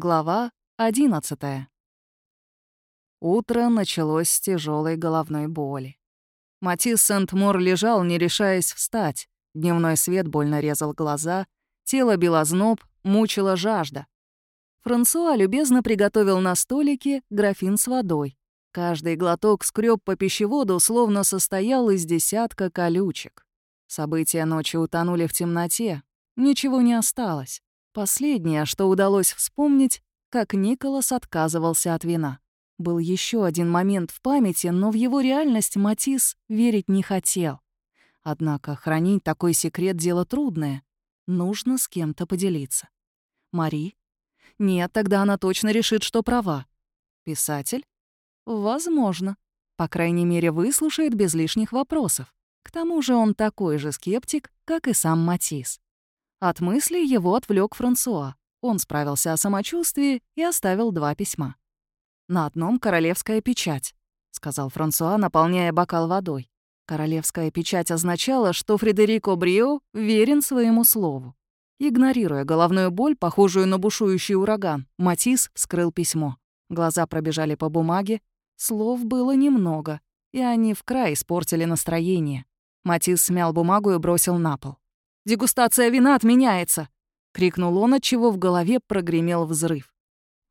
Глава 11 Утро началось с тяжелой головной боли. Матис Сент-Мор лежал, не решаясь встать. Дневной свет больно резал глаза, тело било зноб, мучила жажда. Франсуа любезно приготовил на столике графин с водой. Каждый глоток скреб по пищеводу, словно состоял из десятка колючек. События ночи утонули в темноте, ничего не осталось. Последнее, что удалось вспомнить, как Николас отказывался от вина. Был еще один момент в памяти, но в его реальность Матис верить не хотел. Однако хранить такой секрет — дело трудное. Нужно с кем-то поделиться. Мари? Нет, тогда она точно решит, что права. Писатель? Возможно. По крайней мере, выслушает без лишних вопросов. К тому же он такой же скептик, как и сам Матис. От мыслей его отвлек Франсуа. Он справился о самочувствии и оставил два письма. «На одном королевская печать», — сказал Франсуа, наполняя бокал водой. Королевская печать означала, что Фредерико Брио верен своему слову. Игнорируя головную боль, похожую на бушующий ураган, Матис вскрыл письмо. Глаза пробежали по бумаге. Слов было немного, и они в край испортили настроение. Матис смял бумагу и бросил на пол. Дегустация вина отменяется!» — крикнул он, отчего в голове прогремел взрыв.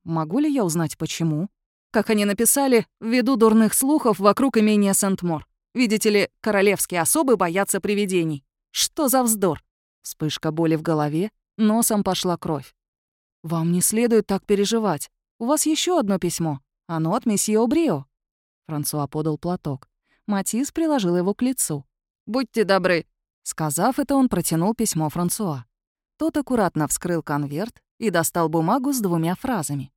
«Могу ли я узнать, почему?» Как они написали, ввиду дурных слухов вокруг имения Сент-Мор. Видите ли, королевские особы боятся привидений. Что за вздор? Вспышка боли в голове, носом пошла кровь. «Вам не следует так переживать. У вас еще одно письмо. Оно от месье Обрио». Франсуа подал платок. Матис приложил его к лицу. «Будьте добры, Сказав это, он протянул письмо Франсуа. Тот аккуратно вскрыл конверт и достал бумагу с двумя фразами.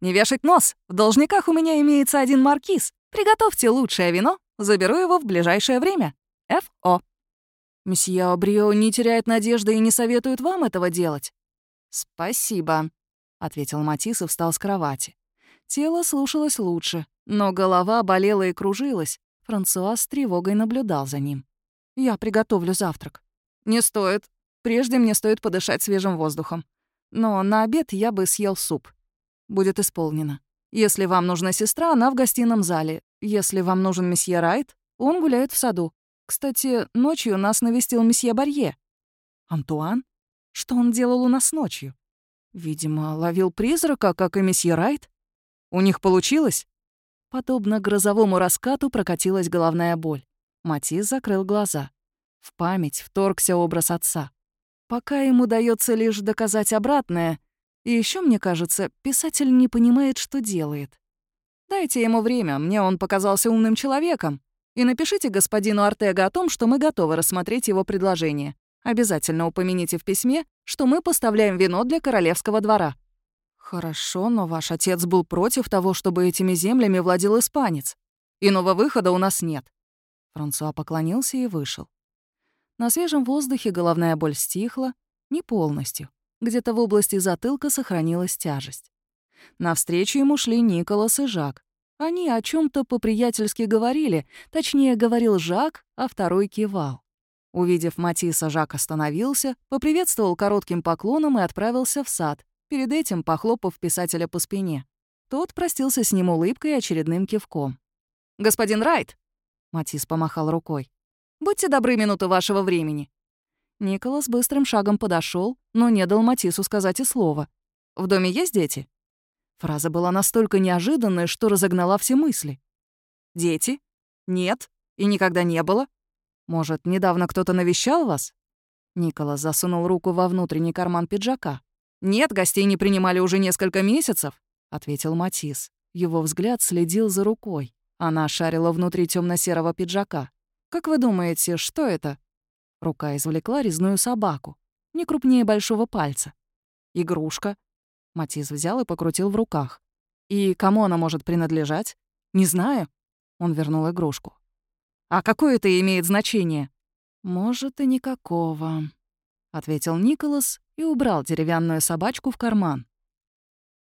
«Не вешать нос! В должниках у меня имеется один маркиз. Приготовьте лучшее вино, заберу его в ближайшее время. Ф.О.» «Месье Абрио не теряет надежды и не советует вам этого делать?» «Спасибо», — ответил Матис и встал с кровати. Тело слушалось лучше, но голова болела и кружилась. Франсуа с тревогой наблюдал за ним. Я приготовлю завтрак. Не стоит. Прежде мне стоит подышать свежим воздухом. Но на обед я бы съел суп. Будет исполнено. Если вам нужна сестра, она в гостином зале. Если вам нужен месье Райт, он гуляет в саду. Кстати, ночью нас навестил месье Барье. Антуан? Что он делал у нас ночью? Видимо, ловил призрака, как и месье Райт. У них получилось? Подобно грозовому раскату прокатилась головная боль. Матис закрыл глаза. В память вторгся образ отца. Пока ему дается лишь доказать обратное, и еще мне кажется, писатель не понимает, что делает. Дайте ему время, мне он показался умным человеком. И напишите господину Артега о том, что мы готовы рассмотреть его предложение. Обязательно упомяните в письме, что мы поставляем вино для королевского двора. Хорошо, но ваш отец был против того, чтобы этими землями владел испанец. Иного выхода у нас нет. Франсуа поклонился и вышел. На свежем воздухе головная боль стихла, не полностью. Где-то в области затылка сохранилась тяжесть. Навстречу ему шли Николас и Жак. Они о чем то по-приятельски говорили, точнее, говорил Жак, а второй кивал. Увидев Матисса, Жак остановился, поприветствовал коротким поклоном и отправился в сад, перед этим похлопав писателя по спине. Тот простился с ним улыбкой и очередным кивком. «Господин Райт!» Матис помахал рукой. «Будьте добры минуту вашего времени». Николас быстрым шагом подошел, но не дал Матису сказать и слова. «В доме есть дети?» Фраза была настолько неожиданная, что разогнала все мысли. «Дети? Нет. И никогда не было. Может, недавно кто-то навещал вас?» Николас засунул руку во внутренний карман пиджака. «Нет, гостей не принимали уже несколько месяцев», — ответил Матис. Его взгляд следил за рукой. Она шарила внутри темно серого пиджака. «Как вы думаете, что это?» Рука извлекла резную собаку, не крупнее большого пальца. «Игрушка». Матис взял и покрутил в руках. «И кому она может принадлежать?» «Не знаю». Он вернул игрушку. «А какое это имеет значение?» «Может, и никакого», — ответил Николас и убрал деревянную собачку в карман.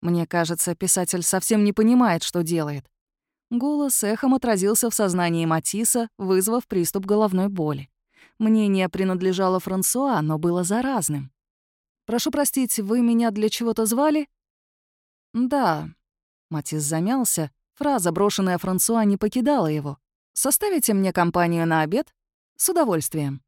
Мне кажется, писатель совсем не понимает, что делает. Голос эхом отразился в сознании Матисса, вызвав приступ головной боли. Мнение принадлежало Франсуа, но было заразным. «Прошу простить, вы меня для чего-то звали?» «Да». Матис замялся. Фраза, брошенная Франсуа, не покидала его. «Составите мне компанию на обед?» «С удовольствием».